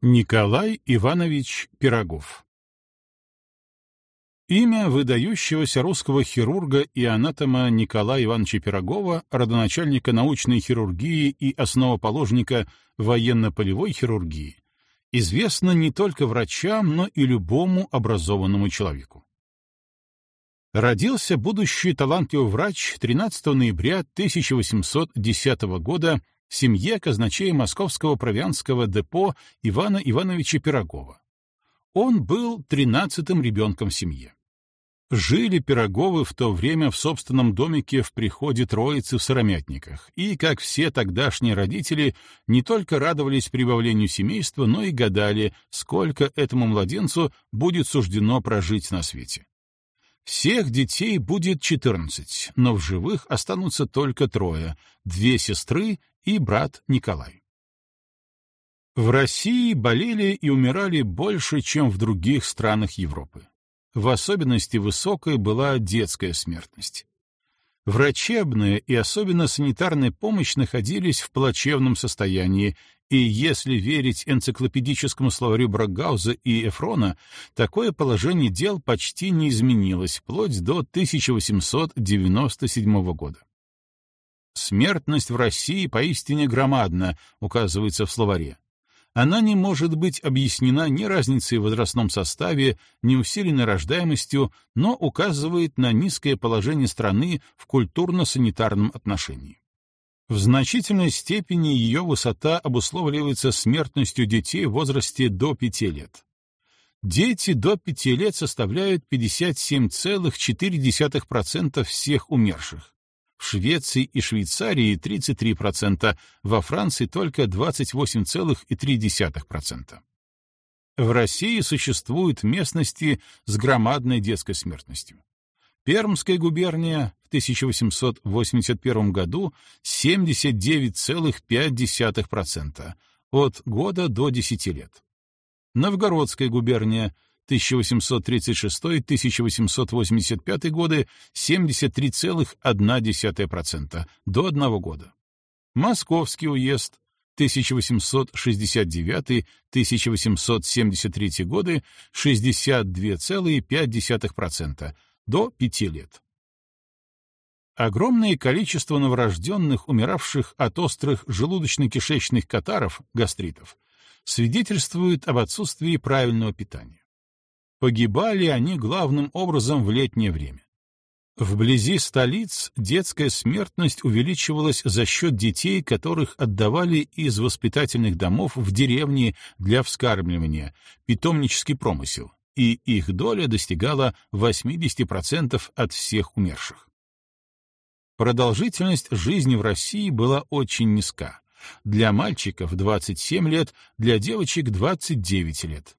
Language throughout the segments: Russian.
Николай Иванович Пирогов Имя выдающегося русского хирурга и анатома Николая Ивановича Пирогова, родоначальника научной хирургии и основоположника военно-полевой хирургии, известно не только врачам, но и любому образованному человеку. Родился будущий талантливый врач 13 ноября 1810 года в семье казначея московского провианского депо Ивана Ивановича Пирогова. Он был тринадцатым ребенком в семье. Жили Пироговы в то время в собственном домике в приходе Троицы в Сыромятниках, и, как все тогдашние родители, не только радовались прибавлению семейства, но и гадали, сколько этому младенцу будет суждено прожить на свете. Всех детей будет 14, но в живых останутся только трое — две сестры и брат Николай. В России болели и умирали больше, чем в других странах Европы. В особенности высокой была детская смертность. Врачебная и особенно санитарная помощь находились в плачевном состоянии, и если верить энциклопедическому словарю Брагауза и Эфрона, такое положение дел почти не изменилось вплоть до 1897 года. Смертность в России поистине громадна, указывается в словаре. Она не может быть объяснена ни разницей в возрастном составе, ни усиленной рождаемостью, но указывает на низкое положение страны в культурно-санитарном отношении. В значительной степени ее высота обусловливается смертностью детей в возрасте до 5 лет. Дети до 5 лет составляют 57,4% всех умерших, в Швеции и Швейцарии 33%, во Франции только 28,3%. В России существуют местности с громадной детской смертностью. Пермская губерния в 1881 году 79,5% от года до 10 лет. Новгородская губерния 1836-1885 годы 73,1% до одного года. Московский уезд 1869-1873 годы 62,5% до 5 лет. Огромное количество новорожденных, умиравших от острых желудочно-кишечных катаров, гастритов, свидетельствует об отсутствии правильного питания. Погибали они главным образом в летнее время. Вблизи столиц детская смертность увеличивалась за счет детей, которых отдавали из воспитательных домов в деревни для вскармливания, питомнический промысел, и их доля достигала 80% от всех умерших. Продолжительность жизни в России была очень низка. Для мальчиков 27 лет, для девочек 29 лет.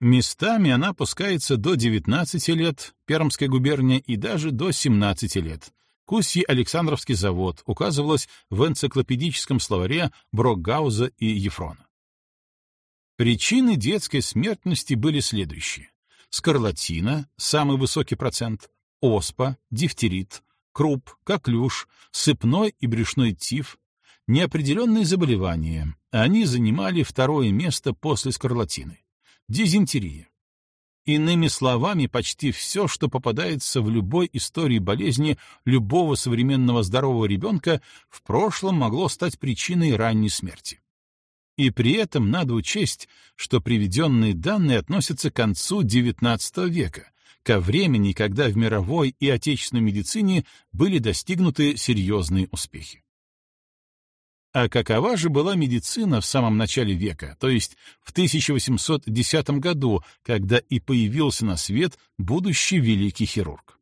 Местами она опускается до 19 лет, Пермская губерния, и даже до 17 лет. Кусьи Александровский завод указывалось в энциклопедическом словаре Брокгауза и Ефрона. Причины детской смертности были следующие. Скарлатина, самый высокий процент, оспа, дифтерит, круп, коклюш, сыпной и брюшной тиф, неопределенные заболевания. Они занимали второе место после скарлатины дизентерия. Иными словами, почти все, что попадается в любой истории болезни любого современного здорового ребенка, в прошлом могло стать причиной ранней смерти. И при этом надо учесть, что приведенные данные относятся к концу XIX века, ко времени, когда в мировой и отечественной медицине были достигнуты серьезные успехи. А какова же была медицина в самом начале века, то есть в 1810 году, когда и появился на свет будущий великий хирург?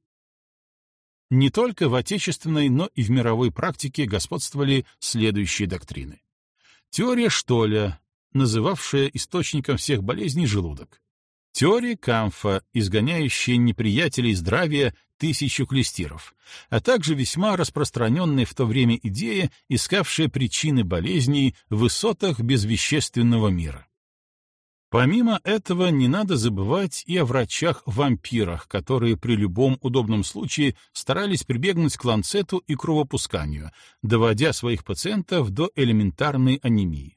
Не только в отечественной, но и в мировой практике господствовали следующие доктрины. Теория Штоля, называвшая источником всех болезней желудок. Теория Камфа, изгоняющая неприятелей здравия тысячу клестиров, а также весьма распространенная в то время идея, искавшая причины болезней в высотах безвещественного мира. Помимо этого, не надо забывать и о врачах-вампирах, которые при любом удобном случае старались прибегнуть к ланцету и кровопусканию, доводя своих пациентов до элементарной анемии.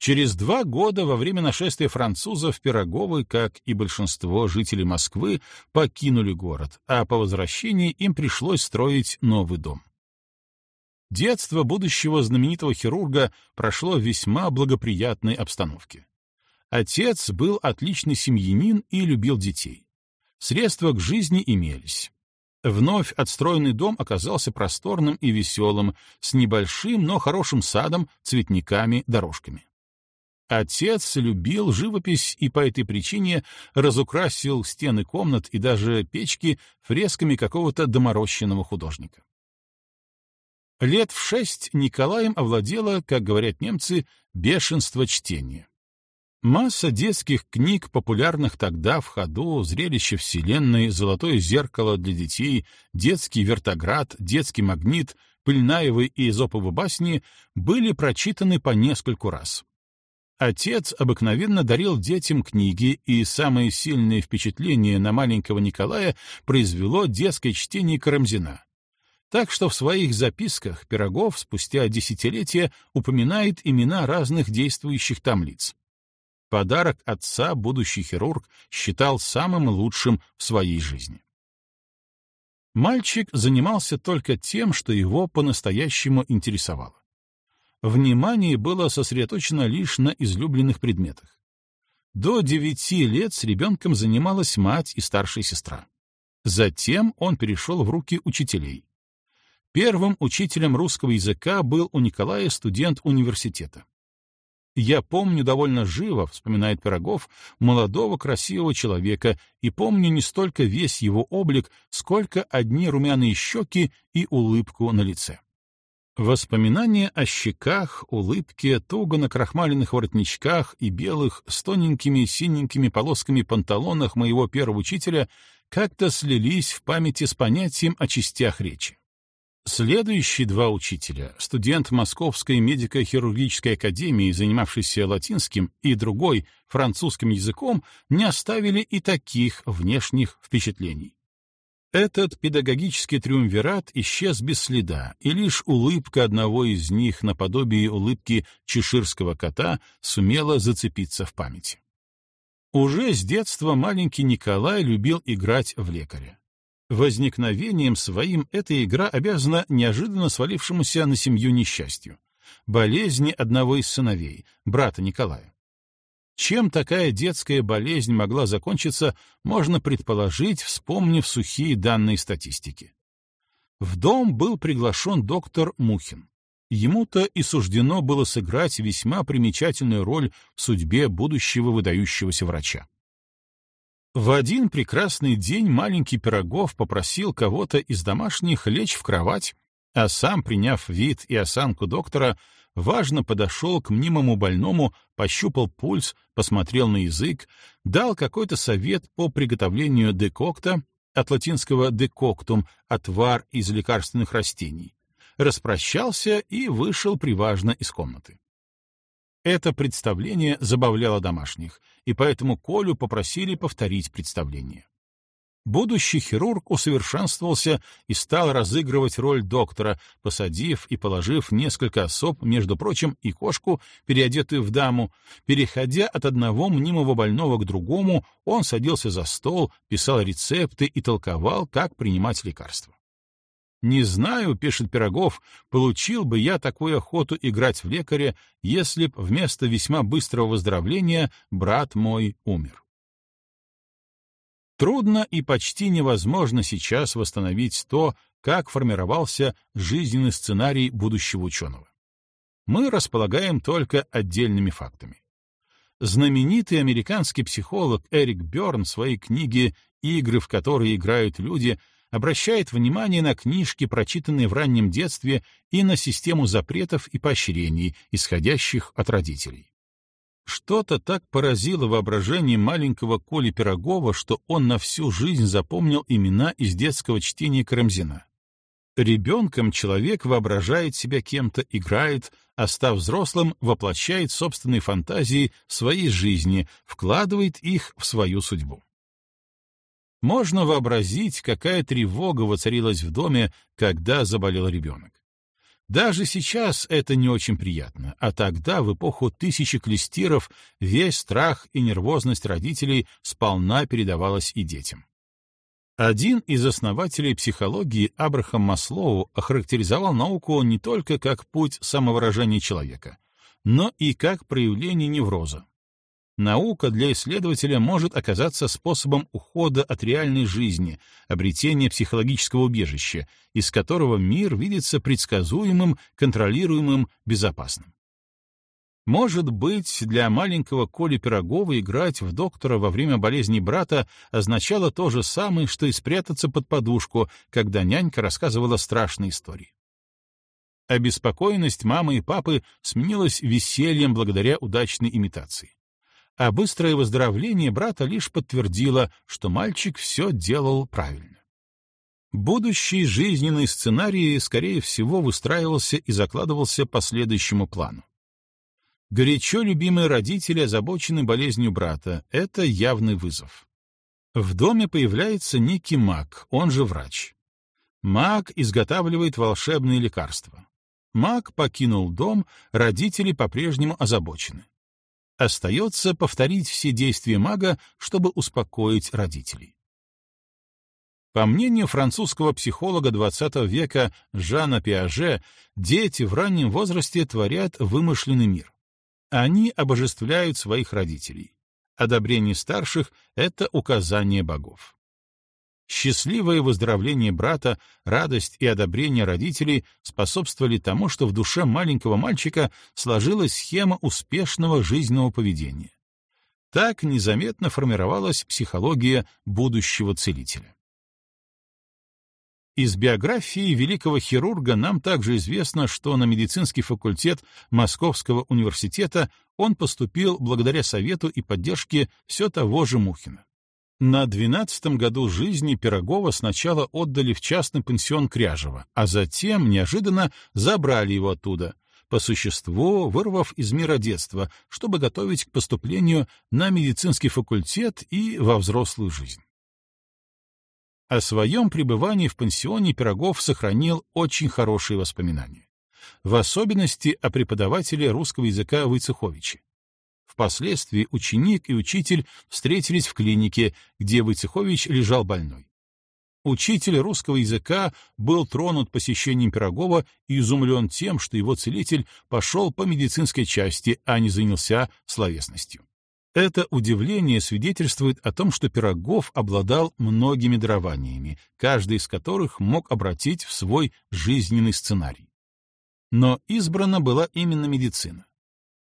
Через два года во время нашествия французов Пироговы, как и большинство жителей Москвы, покинули город, а по возвращении им пришлось строить новый дом. Детство будущего знаменитого хирурга прошло в весьма благоприятной обстановке. Отец был отличный семьянин и любил детей. Средства к жизни имелись. Вновь отстроенный дом оказался просторным и веселым, с небольшим, но хорошим садом, цветниками, дорожками. Отец любил живопись и по этой причине разукрасил стены комнат и даже печки фресками какого-то доморощенного художника. Лет в шесть Николаем овладело, как говорят немцы, бешенство чтения. Масса детских книг, популярных тогда в ходу, «Зрелище Вселенной», «Золотое зеркало для детей», «Детский вертоград», «Детский магнит», «Пыльнаевы» и «Эзоповы басни» были прочитаны по нескольку раз. Отец обыкновенно дарил детям книги, и самое сильное впечатление на маленького Николая произвело детское чтение Карамзина. Так что в своих записках Пирогов спустя десятилетия упоминает имена разных действующих там лиц. Подарок отца будущий хирург считал самым лучшим в своей жизни. Мальчик занимался только тем, что его по-настоящему интересовало внимание было сосредоточено лишь на излюбленных предметах. До девяти лет с ребенком занималась мать и старшая сестра. Затем он перешел в руки учителей. Первым учителем русского языка был у Николая студент университета. «Я помню довольно живо», — вспоминает Пирогов, молодого красивого человека, и помню не столько весь его облик, сколько одни румяные щеки и улыбку на лице. Воспоминания о щеках, улыбке, туго накрахмаленных воротничках и белых с тоненькими синенькими полосками панталонах моего первого учителя как-то слились в памяти с понятием о частях речи. Следующие два учителя, студент Московской медико-хирургической академии, занимавшийся латинским, и другой — французским языком, не оставили и таких внешних впечатлений. Этот педагогический триумвират исчез без следа, и лишь улыбка одного из них наподобие улыбки чеширского кота сумела зацепиться в памяти. Уже с детства маленький Николай любил играть в лекаря. Возникновением своим эта игра обязана неожиданно свалившемуся на семью несчастью — болезни одного из сыновей, брата Николая. Чем такая детская болезнь могла закончиться, можно предположить, вспомнив сухие данные статистики. В дом был приглашен доктор Мухин. Ему-то и суждено было сыграть весьма примечательную роль в судьбе будущего выдающегося врача. В один прекрасный день маленький Пирогов попросил кого-то из домашних лечь в кровать, а сам, приняв вид и осанку доктора, важно подошел к мнимому больному, пощупал пульс, посмотрел на язык, дал какой-то совет по приготовлению декокта, от латинского «декоктум» — отвар из лекарственных растений, распрощался и вышел приважно из комнаты. Это представление забавляло домашних, и поэтому Колю попросили повторить представление будущий хирург усовершенствовался и стал разыгрывать роль доктора, посадив и положив несколько особ, между прочим, и кошку, переодетую в даму. Переходя от одного мнимого больного к другому, он садился за стол, писал рецепты и толковал, как принимать лекарства. «Не знаю, — пишет Пирогов, — получил бы я такую охоту играть в лекаря, если б вместо весьма быстрого выздоровления брат мой умер». Трудно и почти невозможно сейчас восстановить то, как формировался жизненный сценарий будущего ученого. Мы располагаем только отдельными фактами. Знаменитый американский психолог Эрик Бёрн в своей книге «Игры, в которые играют люди» обращает внимание на книжки, прочитанные в раннем детстве, и на систему запретов и поощрений, исходящих от родителей. Что-то так поразило воображение маленького Коли Пирогова, что он на всю жизнь запомнил имена из детского чтения Карамзина. Ребенком человек воображает себя кем-то, играет, а став взрослым, воплощает собственные фантазии в своей жизни, вкладывает их в свою судьбу. Можно вообразить, какая тревога воцарилась в доме, когда заболел ребенок. Даже сейчас это не очень приятно, а тогда, в эпоху тысячи клестиров, весь страх и нервозность родителей сполна передавалась и детям. Один из основателей психологии, Абрахам Маслоу, охарактеризовал науку не только как путь самовыражения человека, но и как проявление невроза, Наука для исследователя может оказаться способом ухода от реальной жизни, обретения психологического убежища, из которого мир видится предсказуемым, контролируемым, безопасным. Может быть, для маленького Коли Пирогова играть в доктора во время болезни брата означало то же самое, что и спрятаться под подушку, когда нянька рассказывала страшные истории. Обеспокоенность мамы и папы сменилась весельем благодаря удачной имитации а быстрое выздоровление брата лишь подтвердило, что мальчик все делал правильно. Будущий жизненный сценарий, скорее всего, выстраивался и закладывался по следующему плану. Горячо любимые родители озабочены болезнью брата — это явный вызов. В доме появляется некий маг, он же врач. Маг изготавливает волшебные лекарства. Маг покинул дом, родители по-прежнему озабочены. Остается повторить все действия мага, чтобы успокоить родителей. По мнению французского психолога XX века Жана Пиаже, дети в раннем возрасте творят вымышленный мир. Они обожествляют своих родителей. Одобрение старших — это указание богов. Счастливое выздоровление брата, радость и одобрение родителей способствовали тому, что в душе маленького мальчика сложилась схема успешного жизненного поведения. Так незаметно формировалась психология будущего целителя. Из биографии великого хирурга нам также известно, что на медицинский факультет Московского университета он поступил благодаря совету и поддержке все того же Мухина. На двенадцатом году жизни Пирогова сначала отдали в частный пансион Кряжева, а затем, неожиданно, забрали его оттуда, по существу вырвав из мира детства, чтобы готовить к поступлению на медицинский факультет и во взрослую жизнь. О своем пребывании в пансионе Пирогов сохранил очень хорошие воспоминания. В особенности о преподавателе русского языка Войцеховиче. Впоследствии ученик и учитель встретились в клинике, где Войцехович лежал больной. Учитель русского языка был тронут посещением Пирогова и изумлен тем, что его целитель пошел по медицинской части, а не занялся словесностью. Это удивление свидетельствует о том, что Пирогов обладал многими дарованиями, каждый из которых мог обратить в свой жизненный сценарий. Но избрана была именно медицина.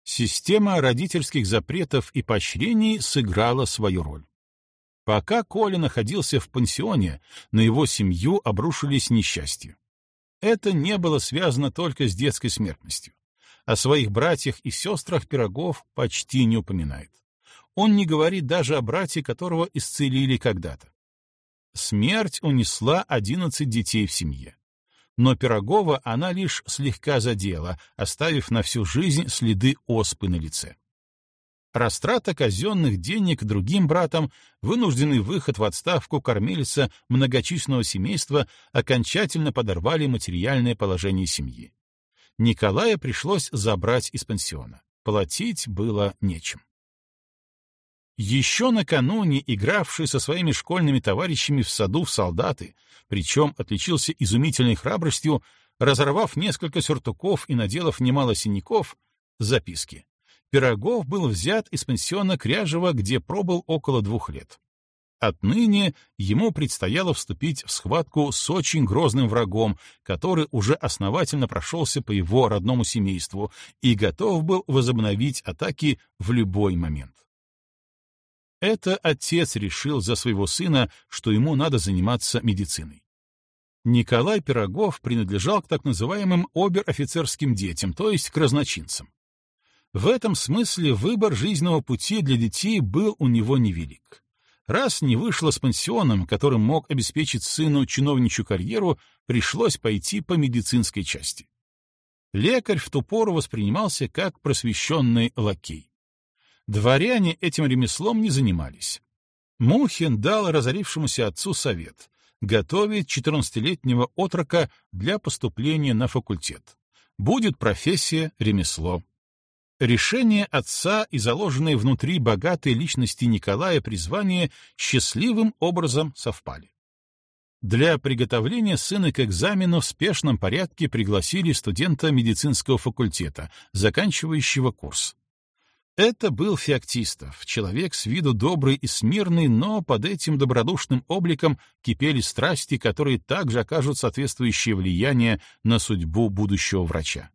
Система родительских запретов и поощрений сыграла свою роль. Пока Коля находился в пансионе, на его семью обрушились несчастья. Это не было связано только с детской смертностью. О своих братьях и сестрах Пирогов почти не упоминает. Он не говорит даже о брате, которого исцелили когда-то. Смерть унесла одиннадцать детей в семье но Пирогова она лишь слегка задела, оставив на всю жизнь следы оспы на лице. Растрата казенных денег другим братам, вынужденный выход в отставку кормилица многочисленного семейства окончательно подорвали материальное положение семьи. Николая пришлось забрать из пансиона. Платить было нечем. Еще накануне игравший со своими школьными товарищами в саду в солдаты, причем отличился изумительной храбростью, разорвав несколько сюртуков и наделав немало синяков, записки. Пирогов был взят из пансиона Кряжева, где пробыл около двух лет. Отныне ему предстояло вступить в схватку с очень грозным врагом, который уже основательно прошелся по его родному семейству и готов был возобновить атаки в любой момент. Это отец решил за своего сына, что ему надо заниматься медициной. Николай Пирогов принадлежал к так называемым обер-офицерским детям, то есть к разночинцам. В этом смысле выбор жизненного пути для детей был у него невелик. Раз не вышло с пансионом, которым мог обеспечить сыну чиновничью карьеру, пришлось пойти по медицинской части. Лекарь в ту пору воспринимался как просвещенный лакей. Дворяне этим ремеслом не занимались. Мухин дал разорившемуся отцу совет — готовить 14-летнего отрока для поступления на факультет, будет профессия, ремесло. Решение отца и заложенные внутри богатой личности Николая призвания счастливым образом совпали. Для приготовления сына к экзамену в спешном порядке пригласили студента медицинского факультета, заканчивающего курс. Это был Феоктистов, человек с виду добрый и смирный, но под этим добродушным обликом кипели страсти, которые также окажут соответствующее влияние на судьбу будущего врача.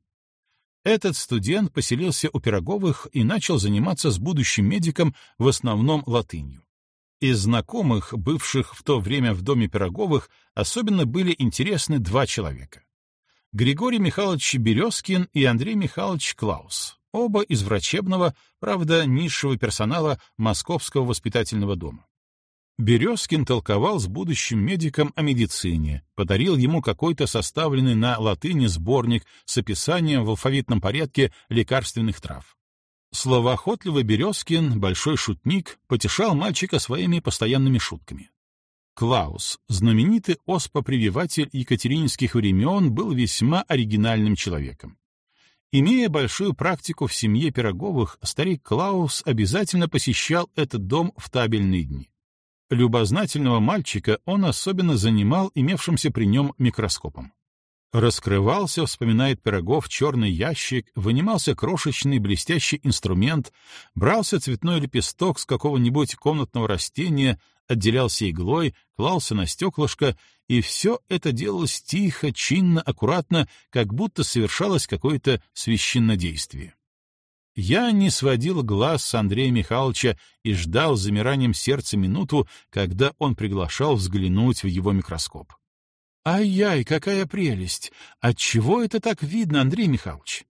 Этот студент поселился у Пироговых и начал заниматься с будущим медиком в основном латынью. Из знакомых, бывших в то время в доме Пироговых, особенно были интересны два человека. Григорий Михайлович Березкин и Андрей Михайлович Клаус, оба из врачебного, правда, низшего персонала Московского воспитательного дома. Березкин толковал с будущим медиком о медицине, подарил ему какой-то составленный на латыни сборник с описанием в алфавитном порядке лекарственных трав. Словоохотливый Березкин, большой шутник, потешал мальчика своими постоянными шутками. Клаус, знаменитый оспопрививатель екатерининских времен, был весьма оригинальным человеком. Имея большую практику в семье Пироговых, старик Клаус обязательно посещал этот дом в табельные дни. Любознательного мальчика он особенно занимал имевшимся при нем микроскопом. Раскрывался, вспоминает Пирогов, черный ящик, вынимался крошечный блестящий инструмент, брался цветной лепесток с какого-нибудь комнатного растения, отделялся иглой, клался на стеклышко, и все это делалось тихо, чинно, аккуратно, как будто совершалось какое-то священнодействие. Я не сводил глаз с Андрея Михайловича и ждал замиранием сердца минуту, когда он приглашал взглянуть в его микроскоп. «Ай-яй, какая прелесть! Отчего это так видно, Андрей Михайлович?»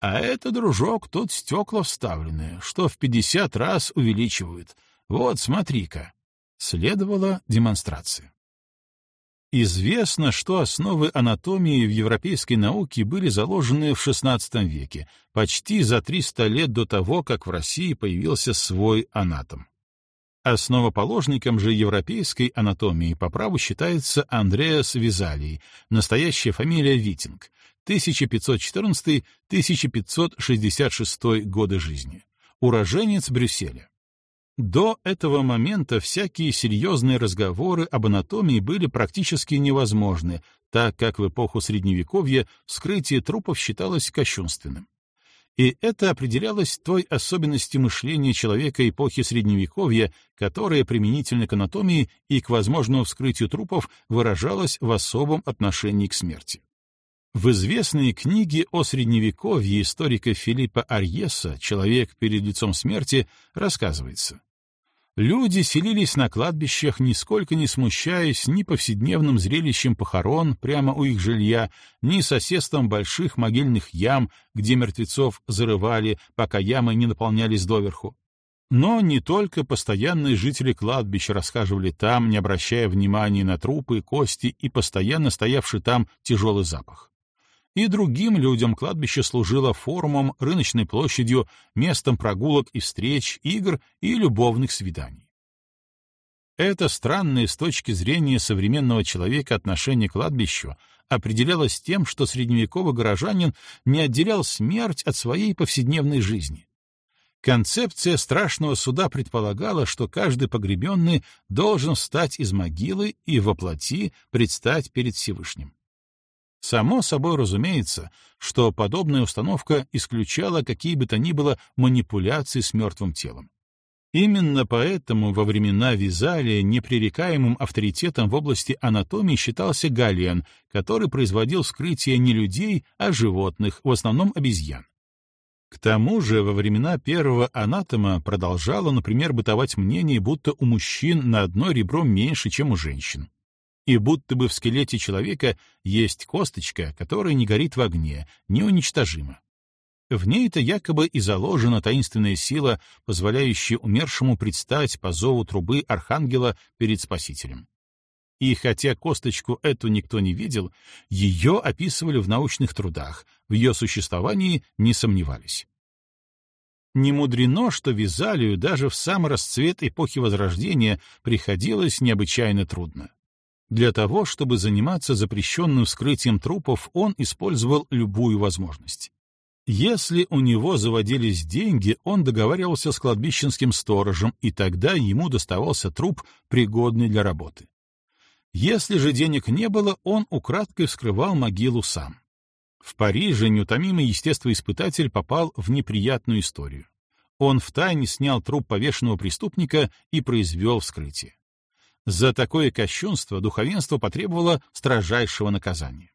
«А это, дружок, тут стекла вставлены, что в пятьдесят раз увеличивают. Вот, смотри-ка». Следовала демонстрация. Известно, что основы анатомии в европейской науке были заложены в XVI веке, почти за 300 лет до того, как в России появился свой анатом. Основоположником же европейской анатомии по праву считается Андреас Визалий, настоящая фамилия Витинг, 1514-1566 годы жизни, уроженец Брюсселя. До этого момента всякие серьезные разговоры об анатомии были практически невозможны, так как в эпоху Средневековья вскрытие трупов считалось кощунственным. И это определялось той особенностью мышления человека эпохи Средневековья, которая применительно к анатомии и к возможному вскрытию трупов выражалась в особом отношении к смерти. В известной книге о Средневековье историка Филиппа Арьеса «Человек перед лицом смерти» рассказывается. Люди селились на кладбищах, нисколько не смущаясь ни повседневным зрелищем похорон прямо у их жилья, ни соседством больших могильных ям, где мертвецов зарывали, пока ямы не наполнялись доверху. Но не только постоянные жители кладбища расхаживали там, не обращая внимания на трупы, кости и постоянно стоявший там тяжелый запах. И другим людям кладбище служило форумом, рыночной площадью, местом прогулок и встреч, игр и любовных свиданий. Это странное с точки зрения современного человека отношение к кладбищу определялось тем, что средневековый горожанин не отделял смерть от своей повседневной жизни. Концепция страшного суда предполагала, что каждый погребенный должен встать из могилы и воплоти предстать перед Всевышним. Само собой разумеется, что подобная установка исключала какие бы то ни было манипуляции с мертвым телом. Именно поэтому во времена Визалия непререкаемым авторитетом в области анатомии считался Галиан, который производил вскрытие не людей, а животных, в основном обезьян. К тому же во времена первого анатома продолжало, например, бытовать мнение, будто у мужчин на одно ребро меньше, чем у женщин и будто бы в скелете человека есть косточка, которая не горит в огне, неуничтожима. В ней-то якобы и заложена таинственная сила, позволяющая умершему предстать по зову трубы архангела перед Спасителем. И хотя косточку эту никто не видел, ее описывали в научных трудах, в ее существовании не сомневались. Не мудрено, что Визалию даже в самый расцвет эпохи Возрождения приходилось необычайно трудно. Для того, чтобы заниматься запрещенным вскрытием трупов, он использовал любую возможность. Если у него заводились деньги, он договаривался с кладбищенским сторожем, и тогда ему доставался труп, пригодный для работы. Если же денег не было, он украдкой вскрывал могилу сам. В Париже неутомимый естествоиспытатель попал в неприятную историю. Он втайне снял труп повешенного преступника и произвел вскрытие. За такое кощунство духовенство потребовало строжайшего наказания.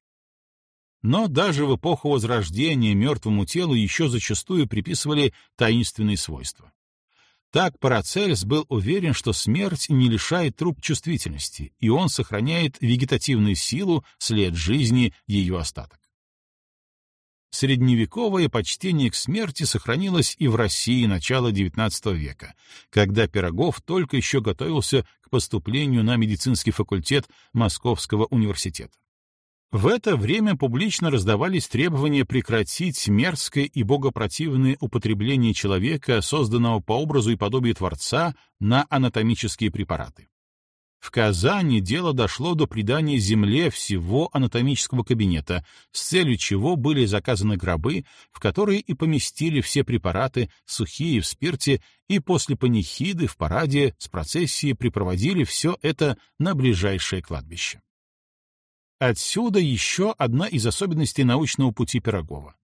Но даже в эпоху Возрождения мертвому телу еще зачастую приписывали таинственные свойства. Так Парацельс был уверен, что смерть не лишает труп чувствительности, и он сохраняет вегетативную силу, след жизни, ее остаток. Средневековое почтение к смерти сохранилось и в России начала XIX века, когда Пирогов только еще готовился к поступлению на медицинский факультет Московского университета. В это время публично раздавались требования прекратить мерзкое и богопротивное употребление человека, созданного по образу и подобию Творца, на анатомические препараты. В Казани дело дошло до придания земле всего анатомического кабинета, с целью чего были заказаны гробы, в которые и поместили все препараты, сухие в спирте, и после панихиды в параде с процессией припроводили все это на ближайшее кладбище. Отсюда еще одна из особенностей научного пути Пирогова.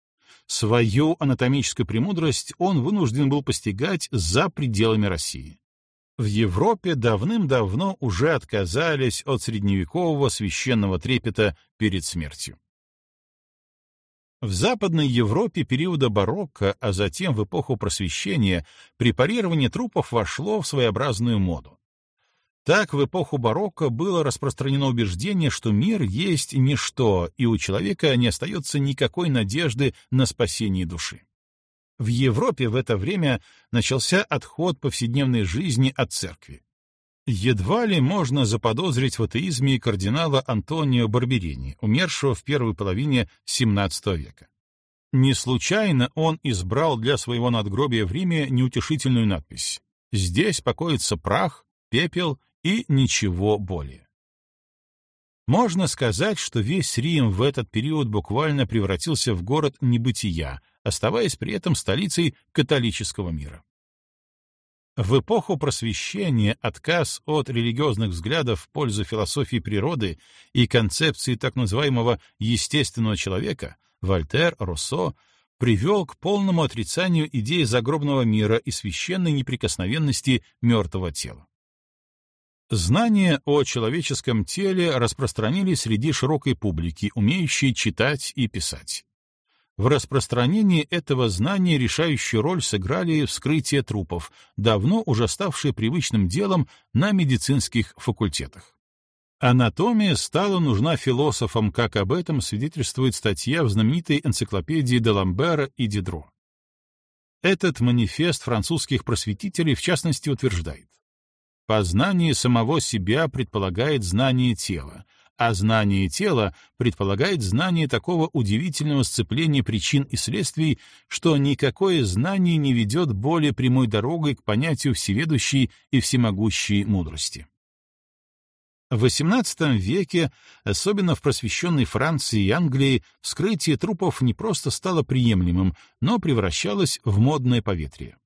Свою анатомическую премудрость он вынужден был постигать за пределами России. В Европе давным-давно уже отказались от средневекового священного трепета перед смертью. В Западной Европе периода барокко, а затем в эпоху просвещения, препарирование трупов вошло в своеобразную моду. Так в эпоху барокко было распространено убеждение, что мир есть ничто, и у человека не остается никакой надежды на спасение души. В Европе в это время начался отход повседневной жизни от церкви. Едва ли можно заподозрить в атеизме кардинала Антонио Барберини, умершего в первой половине XVII века. Не случайно он избрал для своего надгробия в Риме неутешительную надпись «Здесь покоится прах, пепел и ничего более». Можно сказать, что весь Рим в этот период буквально превратился в город небытия, оставаясь при этом столицей католического мира. В эпоху просвещения отказ от религиозных взглядов в пользу философии природы и концепции так называемого естественного человека Вольтер, Руссо привел к полному отрицанию идеи загробного мира и священной неприкосновенности мертвого тела. Знания о человеческом теле распространились среди широкой публики, умеющей читать и писать. В распространении этого знания решающую роль сыграли вскрытие трупов, давно уже ставшие привычным делом на медицинских факультетах. Анатомия стала нужна философам, как об этом свидетельствует статья в знаменитой энциклопедии Деламбера и Дидро. Этот манифест французских просветителей в частности утверждает. Познание самого себя предполагает знание тела, а знание тела предполагает знание такого удивительного сцепления причин и следствий, что никакое знание не ведет более прямой дорогой к понятию всеведущей и всемогущей мудрости. В XVIII веке, особенно в просвещенной Франции и Англии, вскрытие трупов не просто стало приемлемым, но превращалось в модное поветрие.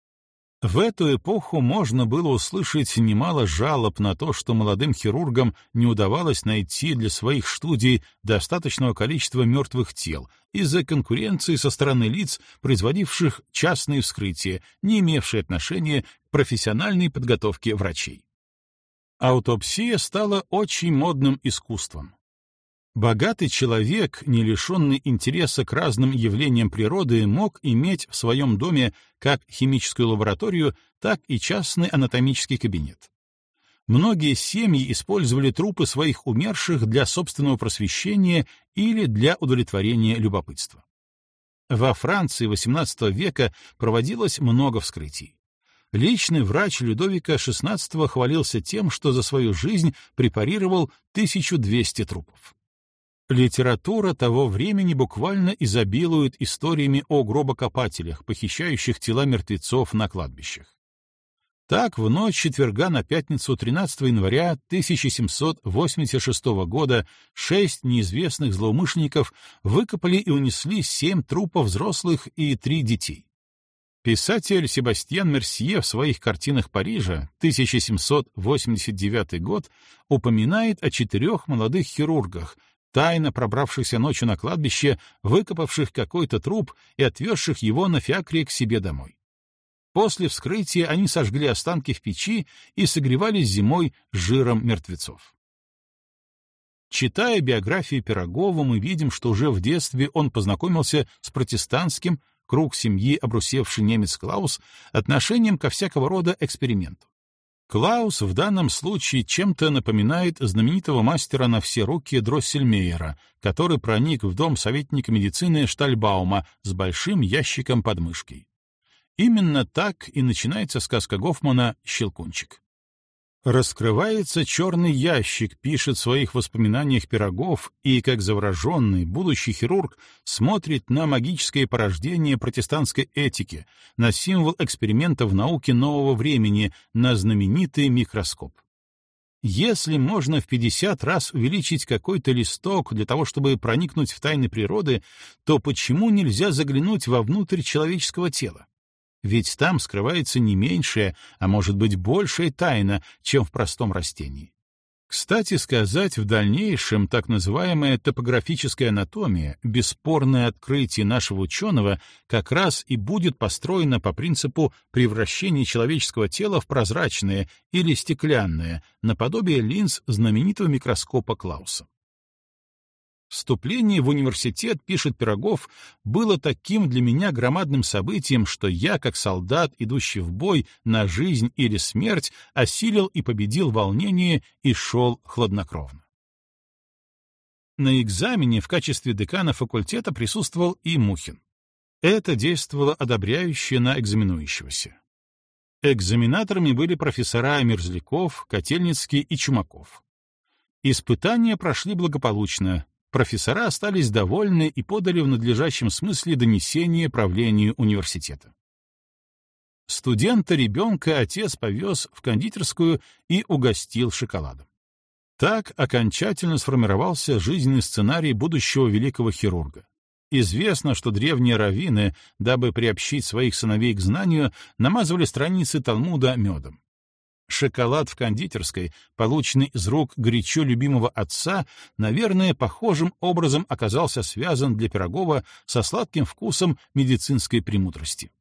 В эту эпоху можно было услышать немало жалоб на то, что молодым хирургам не удавалось найти для своих студий достаточного количества мертвых тел из-за конкуренции со стороны лиц, производивших частные вскрытия, не имевшие отношения к профессиональной подготовке врачей. Аутопсия стала очень модным искусством. Богатый человек, не лишенный интереса к разным явлениям природы, мог иметь в своем доме как химическую лабораторию, так и частный анатомический кабинет. Многие семьи использовали трупы своих умерших для собственного просвещения или для удовлетворения любопытства. Во Франции XVIII века проводилось много вскрытий. Личный врач Людовика XVI хвалился тем, что за свою жизнь препарировал 1200 трупов. Литература того времени буквально изобилует историями о гробокопателях, похищающих тела мертвецов на кладбищах. Так, в ночь четверга на пятницу 13 января 1786 года шесть неизвестных злоумышленников выкопали и унесли семь трупов взрослых и три детей. Писатель Себастьян Мерсье в своих картинах Парижа 1789 год упоминает о четырех молодых хирургах, тайно пробравшихся ночью на кладбище, выкопавших какой-то труп и отвезших его на фиакре к себе домой. После вскрытия они сожгли останки в печи и согревались зимой жиром мертвецов. Читая биографию Пирогова, мы видим, что уже в детстве он познакомился с протестантским, круг семьи обрусевший немец Клаус, отношением ко всякого рода эксперименту. Клаус в данном случае чем-то напоминает знаменитого мастера на все руки Дроссельмейера, который проник в дом советника медицины Штальбаума с большим ящиком под мышкой. Именно так и начинается сказка Гофмана «Щелкунчик». Раскрывается черный ящик, пишет в своих воспоминаниях Пирогов, и, как завороженный, будущий хирург смотрит на магическое порождение протестантской этики, на символ экспериментов науки нового времени, на знаменитый микроскоп. Если можно в 50 раз увеличить какой-то листок для того, чтобы проникнуть в тайны природы, то почему нельзя заглянуть вовнутрь человеческого тела? Ведь там скрывается не меньшая, а может быть большая тайна, чем в простом растении. Кстати сказать, в дальнейшем так называемая топографическая анатомия, бесспорное открытие нашего ученого, как раз и будет построено по принципу превращения человеческого тела в прозрачное или стеклянное, наподобие линз знаменитого микроскопа Клауса. Вступление в университет, пишет Пирогов, было таким для меня громадным событием, что я, как солдат, идущий в бой на жизнь или смерть, осилил и победил волнение и шел хладнокровно. На экзамене в качестве декана факультета присутствовал и Мухин. Это действовало одобряюще на экзаменующегося. Экзаменаторами были профессора Мерзляков, Котельницкий и Чумаков. Испытания прошли благополучно, профессора остались довольны и подали в надлежащем смысле донесение правлению университета. Студента-ребенка отец повез в кондитерскую и угостил шоколадом. Так окончательно сформировался жизненный сценарий будущего великого хирурга. Известно, что древние раввины, дабы приобщить своих сыновей к знанию, намазывали страницы Талмуда медом. Шоколад в кондитерской, полученный из рук горячо любимого отца, наверное, похожим образом оказался связан для Пирогова со сладким вкусом медицинской премудрости.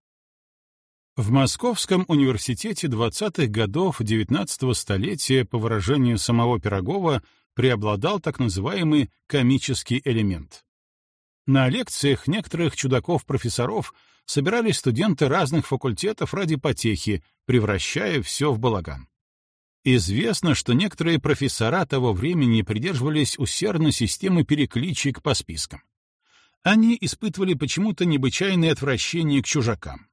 В Московском университете 20-х годов XIX столетия, по выражению самого Пирогова, преобладал так называемый комический элемент. На лекциях некоторых чудаков-профессоров собирались студенты разных факультетов ради потехи, превращая все в балаган. Известно, что некоторые профессора того времени придерживались усердно системы перекличек по спискам. Они испытывали почему-то необычайное отвращение к чужакам.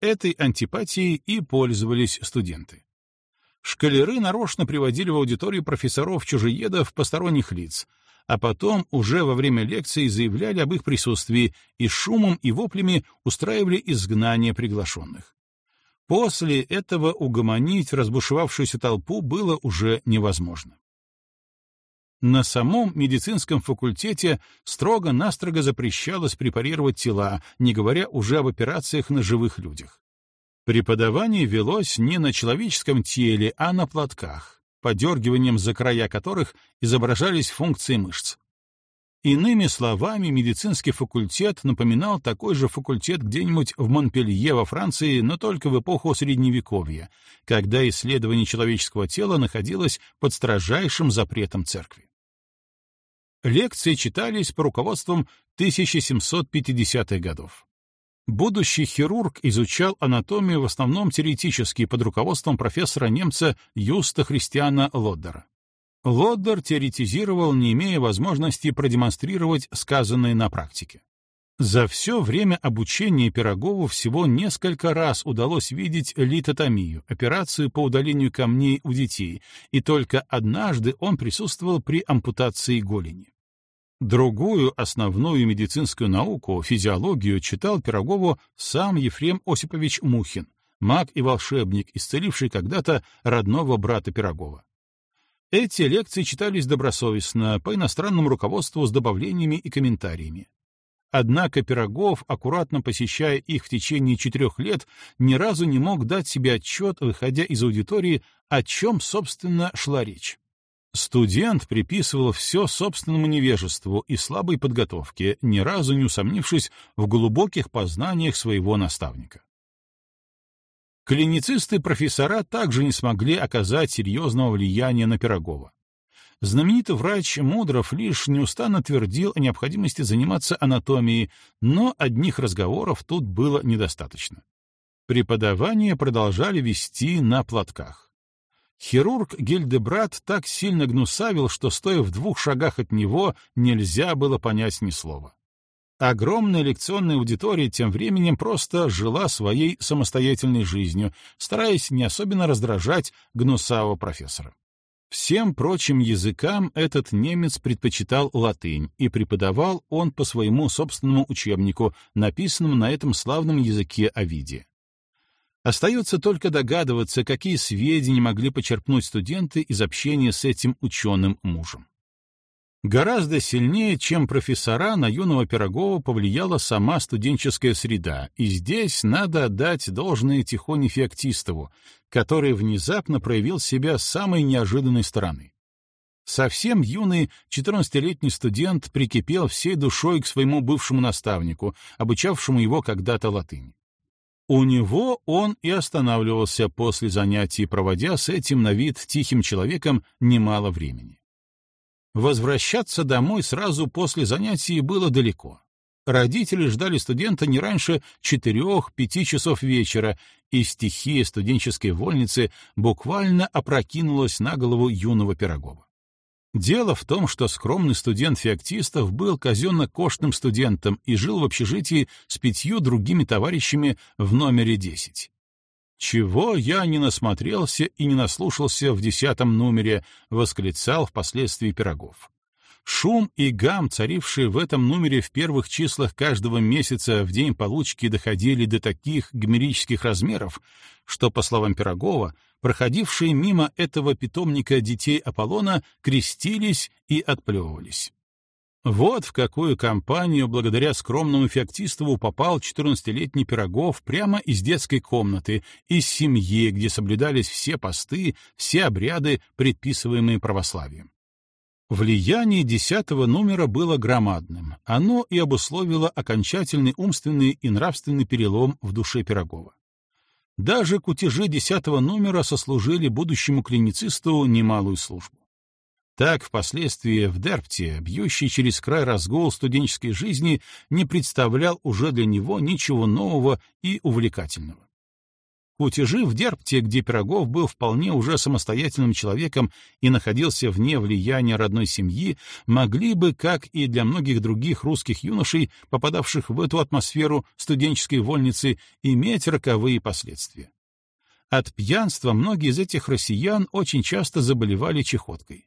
Этой антипатией и пользовались студенты. Шкалеры нарочно приводили в аудиторию профессоров-чужеедов посторонних лиц, а потом уже во время лекции заявляли об их присутствии и шумом и воплями устраивали изгнание приглашенных. После этого угомонить разбушевавшуюся толпу было уже невозможно. На самом медицинском факультете строго-настрого запрещалось препарировать тела, не говоря уже об операциях на живых людях. Преподавание велось не на человеческом теле, а на платках подергиванием за края которых изображались функции мышц. Иными словами, медицинский факультет напоминал такой же факультет где-нибудь в Монпелье во Франции, но только в эпоху Средневековья, когда исследование человеческого тела находилось под строжайшим запретом церкви. Лекции читались по руководствам 1750-х годов. Будущий хирург изучал анатомию в основном теоретически под руководством профессора-немца Юста Христиана Лоддера. Лоддер теоретизировал, не имея возможности продемонстрировать сказанное на практике. За все время обучения Пирогову всего несколько раз удалось видеть литотомию, операцию по удалению камней у детей, и только однажды он присутствовал при ампутации голени. Другую основную медицинскую науку, физиологию, читал Пирогову сам Ефрем Осипович Мухин, маг и волшебник, исцеливший когда-то родного брата Пирогова. Эти лекции читались добросовестно, по иностранному руководству с добавлениями и комментариями. Однако Пирогов, аккуратно посещая их в течение четырех лет, ни разу не мог дать себе отчет, выходя из аудитории, о чем, собственно, шла речь. Студент приписывал все собственному невежеству и слабой подготовке, ни разу не усомнившись в глубоких познаниях своего наставника. Клиницисты-профессора также не смогли оказать серьезного влияния на Пирогова. Знаменитый врач Мудров лишь неустанно твердил о необходимости заниматься анатомией, но одних разговоров тут было недостаточно. Преподавание продолжали вести на платках. Хирург Гильдебрат так сильно гнусавил, что, стоя в двух шагах от него, нельзя было понять ни слова. Огромная лекционная аудитория тем временем просто жила своей самостоятельной жизнью, стараясь не особенно раздражать гнусавого профессора. Всем прочим языкам этот немец предпочитал латынь, и преподавал он по своему собственному учебнику, написанному на этом славном языке Овидия. Остается только догадываться, какие сведения могли почерпнуть студенты из общения с этим ученым мужем. Гораздо сильнее, чем профессора, на юного Пирогова повлияла сама студенческая среда, и здесь надо отдать должное Тихоне Феоктистову, который внезапно проявил себя с самой неожиданной стороны. Совсем юный 14-летний студент прикипел всей душой к своему бывшему наставнику, обучавшему его когда-то латыни. У него он и останавливался после занятий, проводя с этим на вид тихим человеком немало времени. Возвращаться домой сразу после занятий было далеко. Родители ждали студента не раньше четырех-пяти часов вечера, и стихия студенческой вольницы буквально опрокинулась на голову юного Пирогова. Дело в том, что скромный студент Феоктистов был казенно-кошным студентом и жил в общежитии с пятью другими товарищами в номере десять. «Чего я не насмотрелся и не наслушался в десятом номере», — восклицал впоследствии Пирогов. Шум и гам, царившие в этом номере в первых числах каждого месяца в день получки, доходили до таких гомерических размеров, что, по словам Пирогова, проходившие мимо этого питомника детей Аполлона крестились и отплевывались. Вот в какую компанию благодаря скромному феоктистову попал 14-летний Пирогов прямо из детской комнаты, из семьи, где соблюдались все посты, все обряды, предписываемые православием. Влияние десятого номера было громадным. Оно и обусловило окончательный умственный и нравственный перелом в душе Пирогова. Даже кутежи десятого номера сослужили будущему клиницисту немалую службу. Так, впоследствии в Дерпте, бьющий через край разгул студенческой жизни, не представлял уже для него ничего нового и увлекательного. Кутежи в Дерпте, где Пирогов был вполне уже самостоятельным человеком и находился вне влияния родной семьи, могли бы, как и для многих других русских юношей, попадавших в эту атмосферу студенческой вольницы, иметь роковые последствия. От пьянства многие из этих россиян очень часто заболевали чехоткой.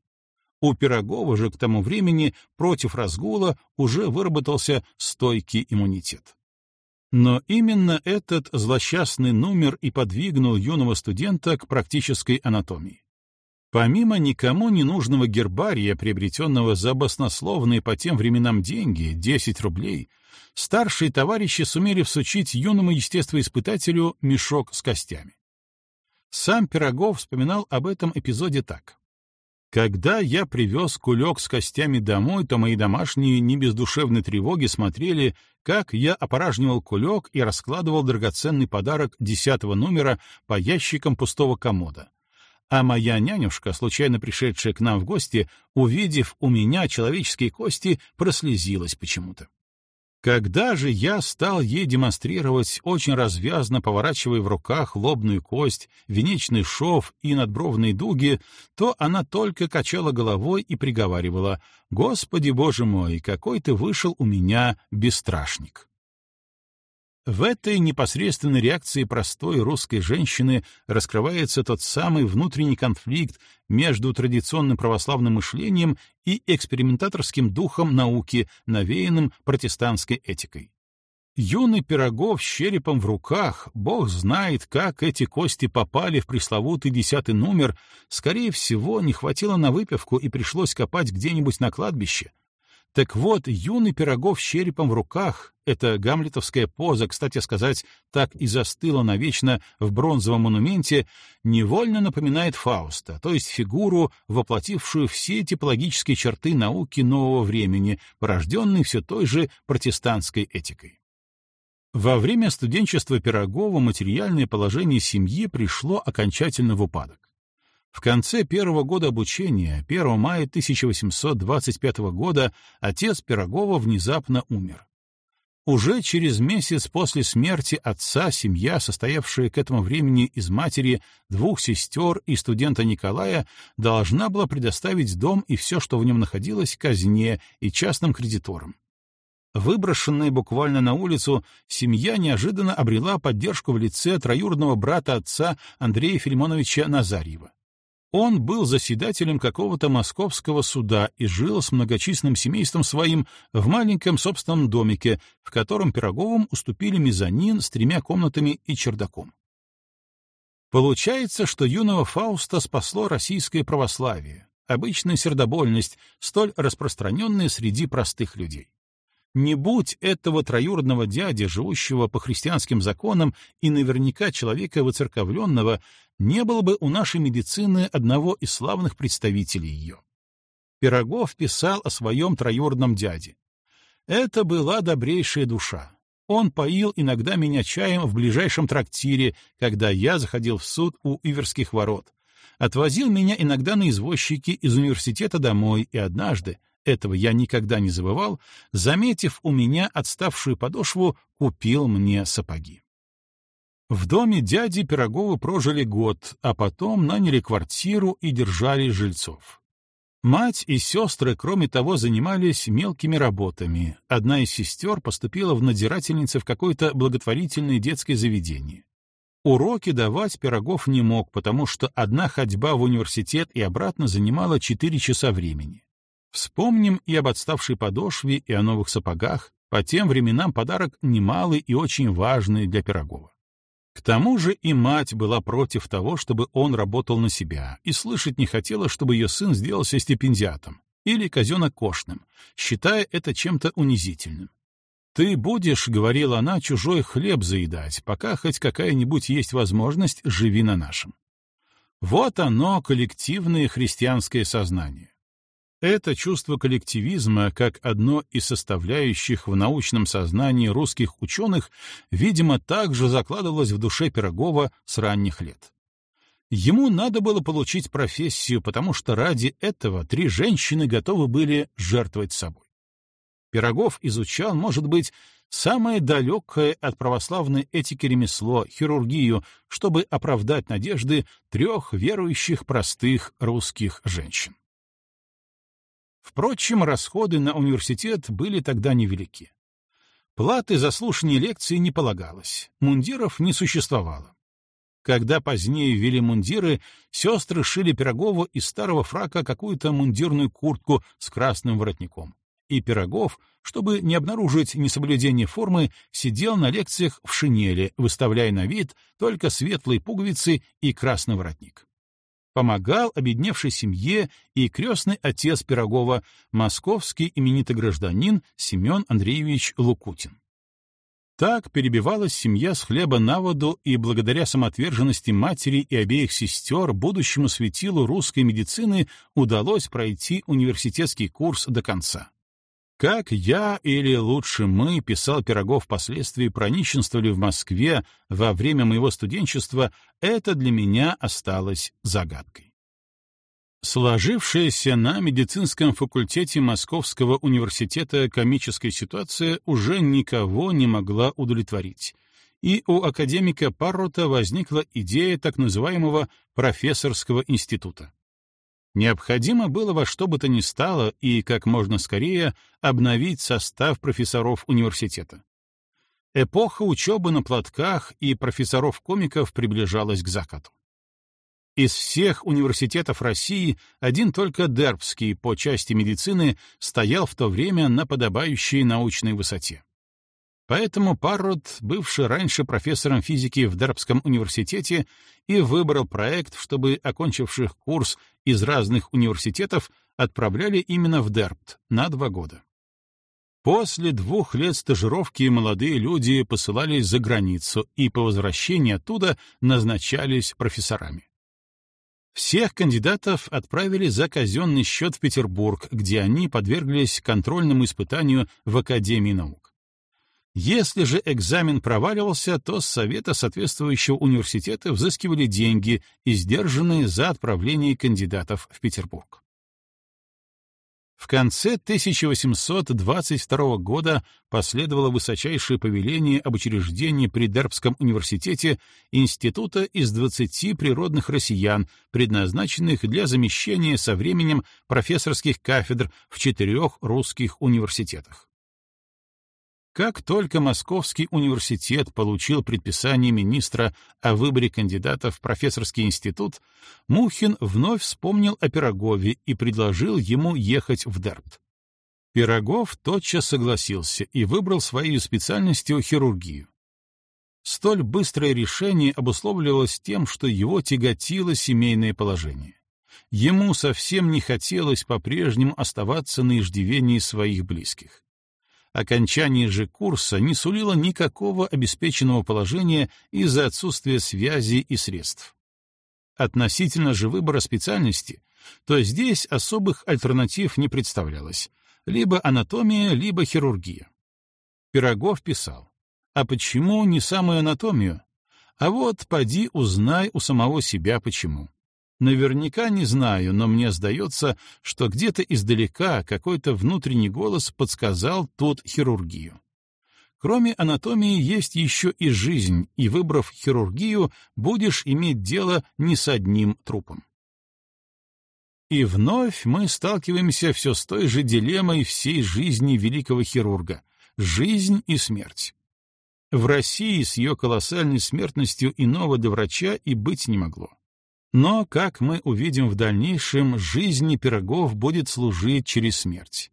У Пирогова же к тому времени против разгула уже выработался стойкий иммунитет. Но именно этот злосчастный номер и подвигнул юного студента к практической анатомии. Помимо никому не нужного гербария, приобретенного за баснословные по тем временам деньги, 10 рублей, старшие товарищи сумели всучить юному естествоиспытателю мешок с костями. Сам Пирогов вспоминал об этом эпизоде так. Когда я привез кулек с костями домой, то мои домашние не без душевной тревоги смотрели, как я опоражнивал кулек и раскладывал драгоценный подарок десятого номера по ящикам пустого комода. А моя нянюшка, случайно пришедшая к нам в гости, увидев у меня человеческие кости, прослезилась почему-то. Когда же я стал ей демонстрировать, очень развязно поворачивая в руках лобную кость, венечный шов и надбровные дуги, то она только качала головой и приговаривала «Господи, Боже мой, какой ты вышел у меня бесстрашник!» В этой непосредственной реакции простой русской женщины раскрывается тот самый внутренний конфликт между традиционным православным мышлением и экспериментаторским духом науки, навеянным протестантской этикой. Юный Пирогов с черепом в руках, бог знает, как эти кости попали в пресловутый десятый номер, скорее всего, не хватило на выпивку и пришлось копать где-нибудь на кладбище. Так вот, юный Пирогов с черепом в руках, эта гамлетовская поза, кстати сказать, так и застыла навечно в бронзовом монументе, невольно напоминает Фауста, то есть фигуру, воплотившую все типологические черты науки нового времени, порожденной все той же протестантской этикой. Во время студенчества Пирогова материальное положение семьи пришло окончательно в упадок. В конце первого года обучения, 1 мая 1825 года, отец Пирогова внезапно умер. Уже через месяц после смерти отца семья, состоявшая к этому времени из матери, двух сестер и студента Николая, должна была предоставить дом и все, что в нем находилось, казне и частным кредиторам. Выброшенная буквально на улицу, семья неожиданно обрела поддержку в лице троюродного брата отца Андрея Филимоновича Назарьева. Он был заседателем какого-то московского суда и жил с многочисленным семейством своим в маленьком собственном домике, в котором Пироговым уступили мезонин с тремя комнатами и чердаком. Получается, что юного Фауста спасло российское православие, обычная сердобольность, столь распространенная среди простых людей. Не будь этого троюродного дяди, живущего по христианским законам и наверняка человека выцерковленного, не было бы у нашей медицины одного из славных представителей ее. Пирогов писал о своем троюродном дяде. Это была добрейшая душа. Он поил иногда меня чаем в ближайшем трактире, когда я заходил в суд у Иверских ворот. Отвозил меня иногда на извозчике из университета домой, и однажды, этого я никогда не забывал, заметив у меня отставшую подошву, купил мне сапоги. В доме дяди Пирогова прожили год, а потом наняли квартиру и держали жильцов. Мать и сестры, кроме того, занимались мелкими работами. Одна из сестер поступила в надзирательнице в какое-то благотворительное детское заведение. Уроки давать Пирогов не мог, потому что одна ходьба в университет и обратно занимала 4 часа времени. Вспомним и об отставшей подошве, и о новых сапогах. По тем временам подарок немалый и очень важный для Пирогова. К тому же и мать была против того, чтобы он работал на себя, и слышать не хотела, чтобы ее сын сделался стипендиатом или казенокошным, считая это чем-то унизительным. «Ты будешь, — говорила она, — чужой хлеб заедать, пока хоть какая-нибудь есть возможность, живи на нашем». Вот оно, коллективное христианское сознание. Это чувство коллективизма, как одно из составляющих в научном сознании русских ученых, видимо, также закладывалось в душе Пирогова с ранних лет. Ему надо было получить профессию, потому что ради этого три женщины готовы были жертвовать собой. Пирогов изучал, может быть, самое далекое от православной этики ремесло — хирургию, чтобы оправдать надежды трех верующих простых русских женщин. Впрочем, расходы на университет были тогда невелики. Платы за слушание лекции не полагалось, мундиров не существовало. Когда позднее ввели мундиры, сестры шили Пирогову из старого фрака какую-то мундирную куртку с красным воротником. И Пирогов, чтобы не обнаружить несоблюдение формы, сидел на лекциях в шинели, выставляя на вид только светлые пуговицы и красный воротник помогал обедневшей семье и крестный отец Пирогова, московский именитый гражданин Семен Андреевич Лукутин. Так перебивалась семья с хлеба на воду, и благодаря самоотверженности матери и обеих сестер будущему светилу русской медицины удалось пройти университетский курс до конца. Как я, или лучше мы, писал Пирогов впоследствии, пронищенствовали в Москве во время моего студенчества, это для меня осталось загадкой. Сложившаяся на медицинском факультете Московского университета комическая ситуация уже никого не могла удовлетворить, и у академика Паррота возникла идея так называемого профессорского института. Необходимо было во что бы то ни стало и как можно скорее обновить состав профессоров университета. Эпоха учебы на платках и профессоров-комиков приближалась к закату. Из всех университетов России один только Дербский по части медицины стоял в то время на подобающей научной высоте. Поэтому Паррот, бывший раньше профессором физики в Дербском университете, и выбрал проект, чтобы окончивших курс из разных университетов отправляли именно в Дербт на два года. После двух лет стажировки молодые люди посылались за границу и по возвращении оттуда назначались профессорами. Всех кандидатов отправили за казенный счет в Петербург, где они подверглись контрольному испытанию в Академии наук. Если же экзамен проваливался, то с совета соответствующего университета взыскивали деньги, издержанные за отправление кандидатов в Петербург. В конце 1822 года последовало высочайшее повеление об учреждении при Дербском университете института из 20 природных россиян, предназначенных для замещения со временем профессорских кафедр в четырех русских университетах. Как только Московский университет получил предписание министра о выборе кандидатов в профессорский институт, Мухин вновь вспомнил о Пирогове и предложил ему ехать в Дербт. Пирогов тотчас согласился и выбрал своей специальностью хирургию. Столь быстрое решение обусловливалось тем, что его тяготило семейное положение. Ему совсем не хотелось по-прежнему оставаться на иждивении своих близких. Окончание же курса не сулило никакого обеспеченного положения из-за отсутствия связи и средств. Относительно же выбора специальности, то здесь особых альтернатив не представлялось — либо анатомия, либо хирургия. Пирогов писал, а почему не самую анатомию? А вот поди узнай у самого себя почему. Наверняка не знаю, но мне сдается, что где-то издалека какой-то внутренний голос подсказал тут хирургию. Кроме анатомии есть еще и жизнь, и, выбрав хирургию, будешь иметь дело не с одним трупом. И вновь мы сталкиваемся все с той же дилеммой всей жизни великого хирурга — жизнь и смерть. В России с ее колоссальной смертностью иного до врача и быть не могло. Но, как мы увидим в дальнейшем, жизни пирогов будет служить через смерть.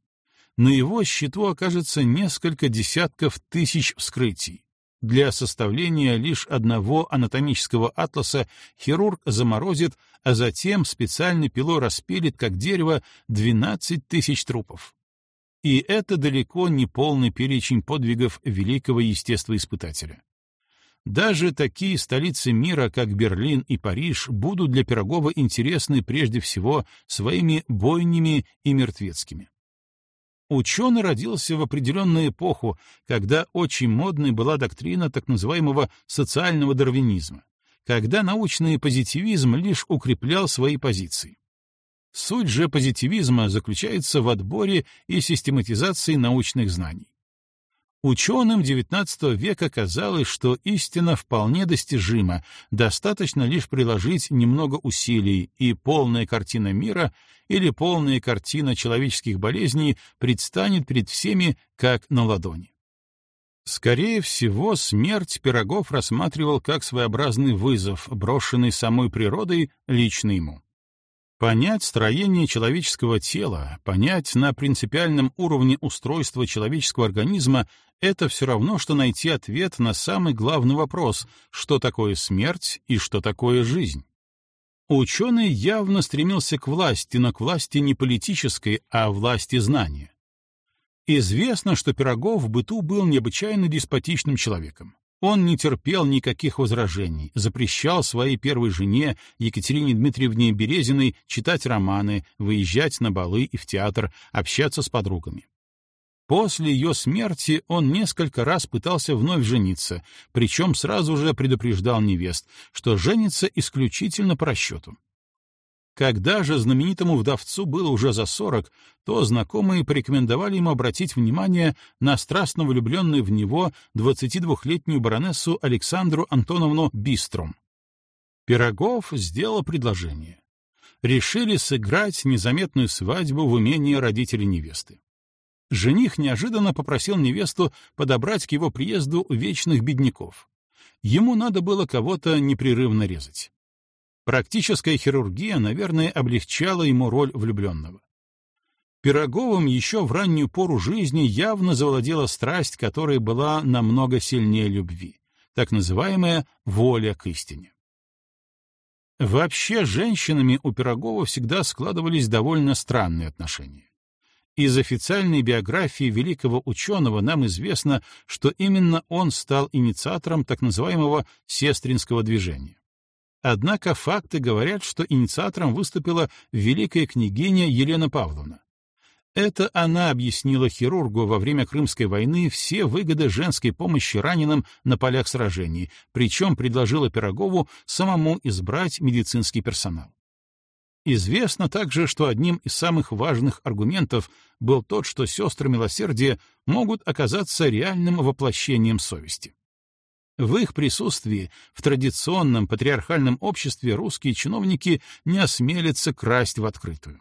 На его счету окажется несколько десятков тысяч вскрытий. Для составления лишь одного анатомического атласа хирург заморозит, а затем специальной пилой распилит, как дерево, 12 тысяч трупов. И это далеко не полный перечень подвигов великого естествоиспытателя. Даже такие столицы мира, как Берлин и Париж, будут для Пирогова интересны прежде всего своими бойнями и мертвецкими. Ученый родился в определенную эпоху, когда очень модной была доктрина так называемого социального дарвинизма, когда научный позитивизм лишь укреплял свои позиции. Суть же позитивизма заключается в отборе и систематизации научных знаний. Ученым XIX века казалось, что истина вполне достижима, достаточно лишь приложить немного усилий, и полная картина мира или полная картина человеческих болезней предстанет перед всеми как на ладони. Скорее всего, смерть Пирогов рассматривал как своеобразный вызов, брошенный самой природой лично ему. Понять строение человеческого тела, понять на принципиальном уровне устройство человеческого организма — это все равно, что найти ответ на самый главный вопрос, что такое смерть и что такое жизнь. Ученый явно стремился к власти, но к власти не политической, а власти знания. Известно, что Пирогов в быту был необычайно деспотичным человеком. Он не терпел никаких возражений, запрещал своей первой жене, Екатерине Дмитриевне Березиной, читать романы, выезжать на балы и в театр, общаться с подругами. После ее смерти он несколько раз пытался вновь жениться, причем сразу же предупреждал невест, что женится исключительно по расчету. Когда же знаменитому вдовцу было уже за сорок, то знакомые порекомендовали ему обратить внимание на страстно влюбленную в него 22-летнюю баронессу Александру Антоновну Биструм. Пирогов сделал предложение. Решили сыграть незаметную свадьбу в умении родителей невесты. Жених неожиданно попросил невесту подобрать к его приезду вечных бедняков. Ему надо было кого-то непрерывно резать. Практическая хирургия, наверное, облегчала ему роль влюбленного. Пироговым еще в раннюю пору жизни явно завладела страсть, которая была намного сильнее любви, так называемая воля к истине. Вообще, женщинами у Пирогова всегда складывались довольно странные отношения. Из официальной биографии великого ученого нам известно, что именно он стал инициатором так называемого сестринского движения. Однако факты говорят, что инициатором выступила великая княгиня Елена Павловна. Это она объяснила хирургу во время Крымской войны все выгоды женской помощи раненым на полях сражений, причем предложила Пирогову самому избрать медицинский персонал. Известно также, что одним из самых важных аргументов был тот, что сестры милосердия могут оказаться реальным воплощением совести. В их присутствии в традиционном патриархальном обществе русские чиновники не осмелятся красть в открытую.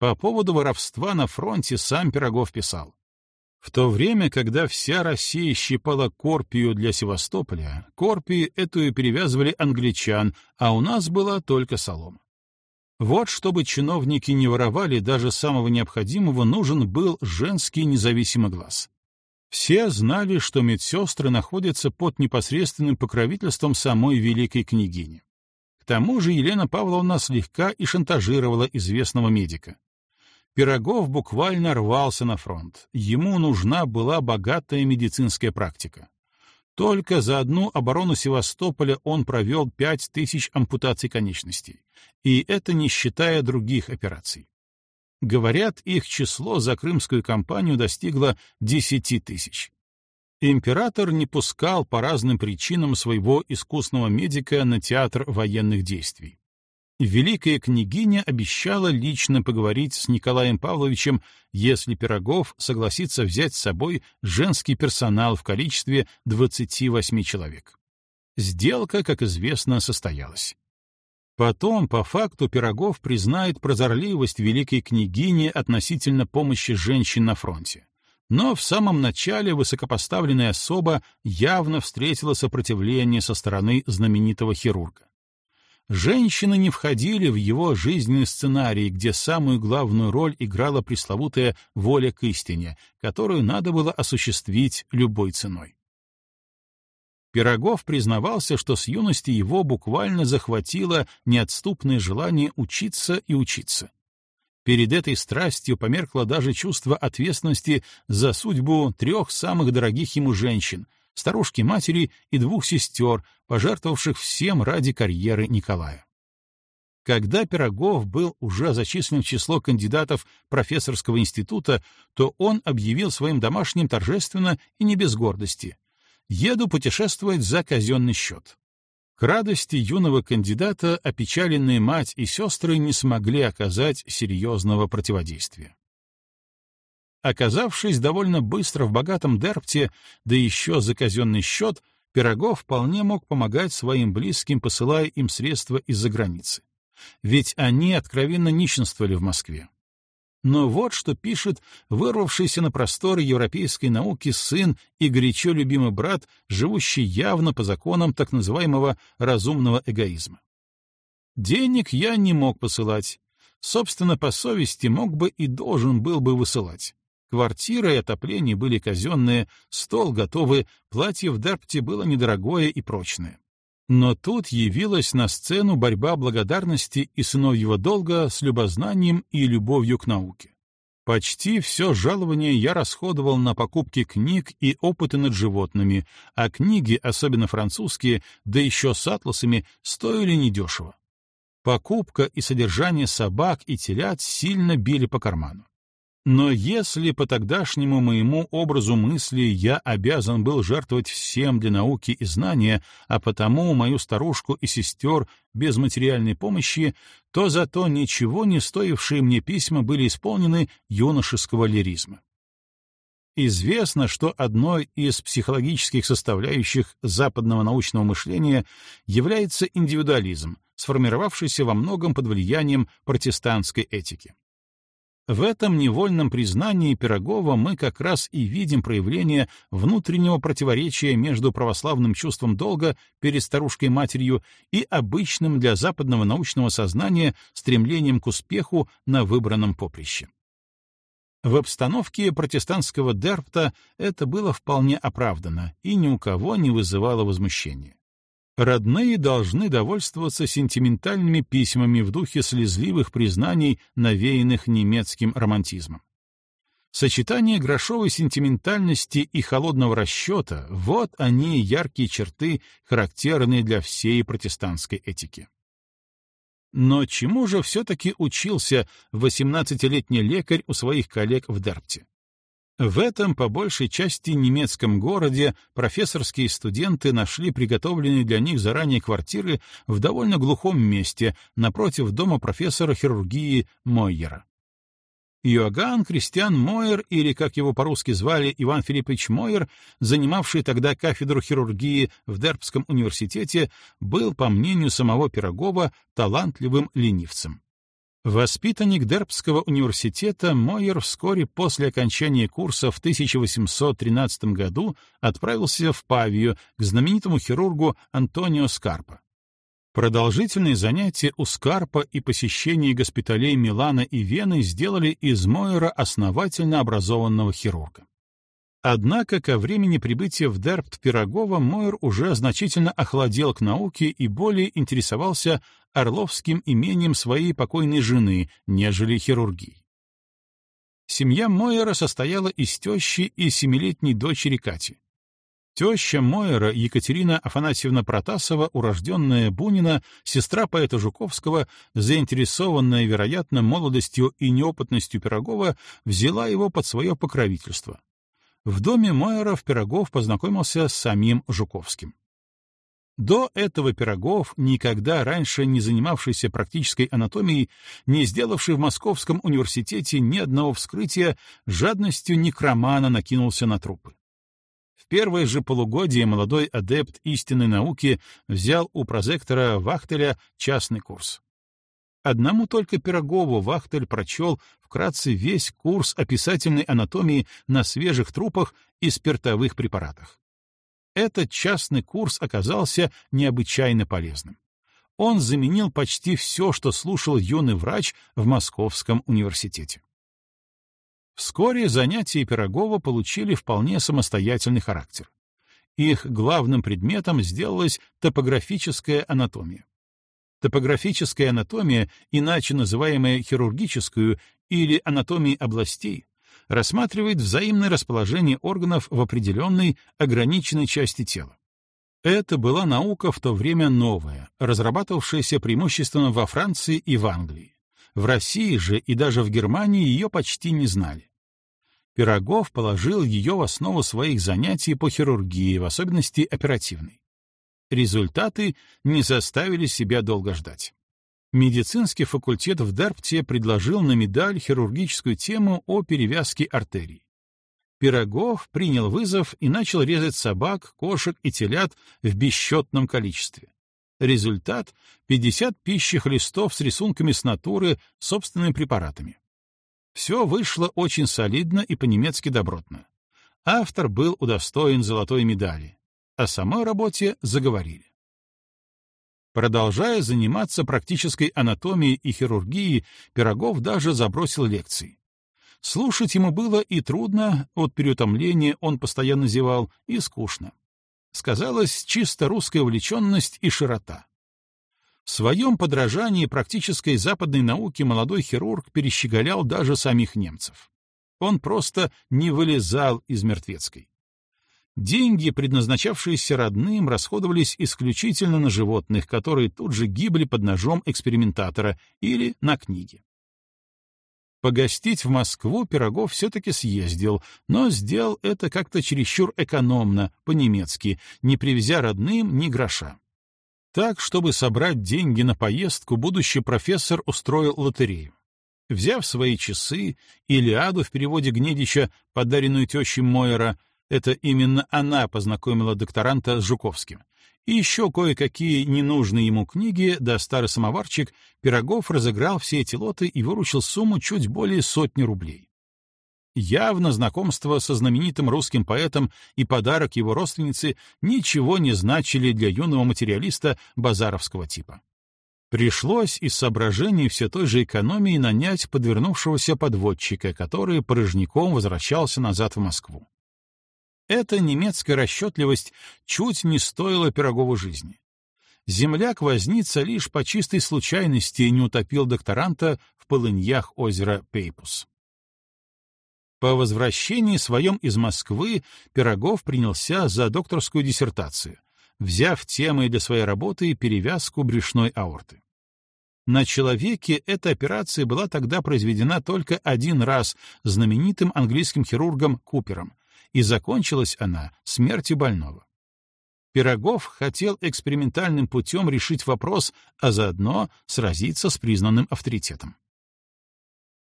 По поводу воровства на фронте сам Пирогов писал. В то время, когда вся Россия щипала Корпию для Севастополя, Корпии эту перевязывали англичан, а у нас была только солома. Вот чтобы чиновники не воровали даже самого необходимого, нужен был женский независимый глаз. Все знали, что медсестры находятся под непосредственным покровительством самой великой княгини. К тому же Елена Павловна слегка и шантажировала известного медика. Пирогов буквально рвался на фронт. Ему нужна была богатая медицинская практика. Только за одну оборону Севастополя он провел пять тысяч ампутаций конечностей, и это не считая других операций. Говорят, их число за крымскую кампанию достигло десяти тысяч. Император не пускал по разным причинам своего искусного медика на театр военных действий. Великая княгиня обещала лично поговорить с Николаем Павловичем, если Пирогов согласится взять с собой женский персонал в количестве 28 человек. Сделка, как известно, состоялась. Потом, по факту, Пирогов признает прозорливость великой княгини относительно помощи женщин на фронте. Но в самом начале высокопоставленная особа явно встретила сопротивление со стороны знаменитого хирурга. Женщины не входили в его жизненный сценарий, где самую главную роль играла пресловутая воля к истине, которую надо было осуществить любой ценой. Пирогов признавался, что с юности его буквально захватило неотступное желание учиться и учиться. Перед этой страстью померкло даже чувство ответственности за судьбу трех самых дорогих ему женщин — старушки-матери и двух сестер, пожертвовавших всем ради карьеры Николая. Когда Пирогов был уже зачислен в число кандидатов профессорского института, то он объявил своим домашним торжественно и не без гордости «Еду путешествовать за казенный счет». К радости юного кандидата опечаленные мать и сестры не смогли оказать серьезного противодействия. Оказавшись довольно быстро в богатом Дерпте, да еще за казенный счет, Пирогов вполне мог помогать своим близким, посылая им средства из-за границы. Ведь они откровенно нищенствовали в Москве. Но вот что пишет вырвавшийся на просторы европейской науки сын и горячо любимый брат, живущий явно по законам так называемого разумного эгоизма. «Денег я не мог посылать. Собственно, по совести мог бы и должен был бы высылать. Квартира и отопление были казенные, стол готовый, платье в Дарпте было недорогое и прочное. Но тут явилась на сцену борьба благодарности и сыновьего долга с любознанием и любовью к науке. Почти все жалование я расходовал на покупки книг и опыты над животными, а книги, особенно французские, да еще с атласами, стоили недешево. Покупка и содержание собак и телят сильно били по карману. Но если по тогдашнему моему образу мысли я обязан был жертвовать всем для науки и знания, а потому мою старушку и сестер без материальной помощи, то зато ничего не стоившие мне письма были исполнены юношеского лиризма. Известно, что одной из психологических составляющих западного научного мышления является индивидуализм, сформировавшийся во многом под влиянием протестантской этики. В этом невольном признании Пирогова мы как раз и видим проявление внутреннего противоречия между православным чувством долга перед старушкой-матерью и обычным для западного научного сознания стремлением к успеху на выбранном поприще. В обстановке протестантского дерпта это было вполне оправдано и ни у кого не вызывало возмущения. Родные должны довольствоваться сентиментальными письмами в духе слезливых признаний, навеянных немецким романтизмом. Сочетание грошовой сентиментальности и холодного расчета — вот они яркие черты, характерные для всей протестантской этики. Но чему же все-таки учился 18-летний лекарь у своих коллег в Дерпте? В этом, по большей части, немецком городе профессорские студенты нашли приготовленные для них заранее квартиры в довольно глухом месте напротив дома профессора хирургии Мойера. Иоганн Кристиан Мойер, или, как его по-русски звали, Иван Филиппович Мойер, занимавший тогда кафедру хирургии в Дербском университете, был, по мнению самого Пирогова, талантливым ленивцем. Воспитанник Дербского университета Мойер вскоре после окончания курса в 1813 году отправился в Павию к знаменитому хирургу Антонио Скарпа. Продолжительные занятия у Скарпа и посещение госпиталей Милана и Вены сделали из Мойера основательно образованного хирурга. Однако ко времени прибытия в Дерпт Пирогова Мойер уже значительно охладел к науке и более интересовался орловским имением своей покойной жены, нежели хирургией. Семья Мойера состояла из тещи и семилетней дочери Кати. Теща Мойера Екатерина Афанасьевна Протасова, урожденная Бунина, сестра поэта Жуковского, заинтересованная, вероятно, молодостью и неопытностью Пирогова, взяла его под свое покровительство. В доме Мойеров Пирогов познакомился с самим Жуковским. До этого Пирогов, никогда раньше не занимавшийся практической анатомией, не сделавший в Московском университете ни одного вскрытия, жадностью некромана накинулся на трупы первое же полугодие молодой адепт истинной науки взял у прозектора Вахтеля частный курс. Одному только Пирогову Вахтель прочел вкратце весь курс описательной анатомии на свежих трупах и спиртовых препаратах. Этот частный курс оказался необычайно полезным. Он заменил почти все, что слушал юный врач в Московском университете. Вскоре занятия Пирогова получили вполне самостоятельный характер. Их главным предметом сделалась топографическая анатомия. Топографическая анатомия, иначе называемая хирургическую или анатомией областей, рассматривает взаимное расположение органов в определенной ограниченной части тела. Это была наука в то время новая, разрабатывавшаяся преимущественно во Франции и в Англии. В России же и даже в Германии ее почти не знали. Пирогов положил ее в основу своих занятий по хирургии, в особенности оперативной. Результаты не заставили себя долго ждать. Медицинский факультет в Дерпте предложил на медаль хирургическую тему о перевязке артерий. Пирогов принял вызов и начал резать собак, кошек и телят в бесчетном количестве. Результат — 50 пищих листов с рисунками с натуры, собственными препаратами. Все вышло очень солидно и по-немецки добротно. Автор был удостоен золотой медали. О самой работе заговорили. Продолжая заниматься практической анатомией и хирургией, Пирогов даже забросил лекции. Слушать ему было и трудно, от переутомления он постоянно зевал, и скучно. Сказалась чисто русская увлеченность и широта. В своем подражании практической западной науке молодой хирург перещеголял даже самих немцев. Он просто не вылезал из мертвецкой. Деньги, предназначавшиеся родным, расходовались исключительно на животных, которые тут же гибли под ножом экспериментатора или на книги. Погостить в Москву Пирогов все-таки съездил, но сделал это как-то чересчур экономно, по-немецки, не привезя родным ни гроша. Так, чтобы собрать деньги на поездку, будущий профессор устроил лотерею. Взяв свои часы, Илиаду в переводе Гнедича, подаренную тещей Мойера, это именно она познакомила докторанта с Жуковским, и еще кое-какие ненужные ему книги, да старый самоварчик, Пирогов разыграл все эти лоты и выручил сумму чуть более сотни рублей. Явно знакомство со знаменитым русским поэтом и подарок его родственнице ничего не значили для юного материалиста базаровского типа. Пришлось из соображений все той же экономии нанять подвернувшегося подводчика, который порожняком возвращался назад в Москву. Эта немецкая расчетливость чуть не стоила Пирогову жизни. Земляк-возница лишь по чистой случайности не утопил докторанта в полыньях озера Пейпус. По возвращении своем из Москвы Пирогов принялся за докторскую диссертацию, взяв темой для своей работы перевязку брюшной аорты. На человеке эта операция была тогда произведена только один раз знаменитым английским хирургом Купером, и закончилась она смертью больного. Пирогов хотел экспериментальным путем решить вопрос, а заодно сразиться с признанным авторитетом.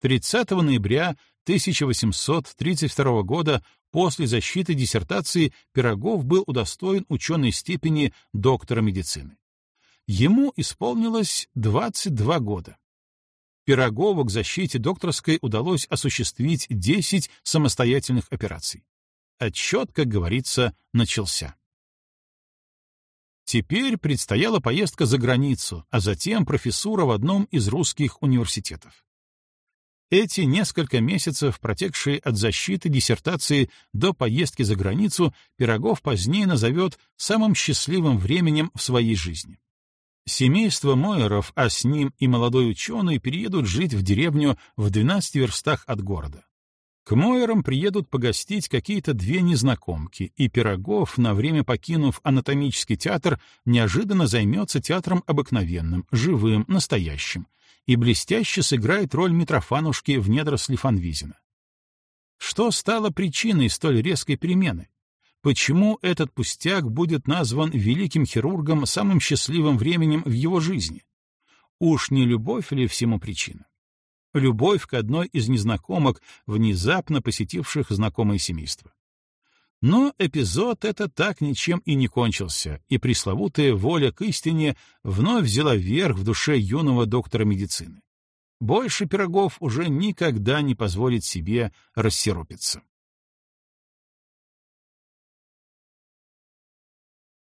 30 ноября 1832 года после защиты диссертации Пирогов был удостоен ученой степени доктора медицины. Ему исполнилось 22 года. Пирогову к защите докторской удалось осуществить 10 самостоятельных операций. Отчет, как говорится, начался. Теперь предстояла поездка за границу, а затем профессура в одном из русских университетов. Эти несколько месяцев, протекшие от защиты диссертации до поездки за границу, Пирогов позднее назовет самым счастливым временем в своей жизни. Семейство Мойеров, а с ним и молодой ученый, переедут жить в деревню в 12 верстах от города. К Мойерам приедут погостить какие-то две незнакомки, и Пирогов, на время покинув анатомический театр, неожиданно займется театром обыкновенным, живым, настоящим, и блестяще сыграет роль Митрофанушки в недоросли Фанвизина. Что стало причиной столь резкой перемены? Почему этот пустяк будет назван великим хирургом самым счастливым временем в его жизни? Уж не любовь ли всему причина? Любовь к одной из незнакомок, внезапно посетивших знакомое семейство. Но эпизод это так ничем и не кончился, и пресловутая воля к истине вновь взяла верх в душе юного доктора медицины. Больше Пирогов уже никогда не позволит себе рассеропиться.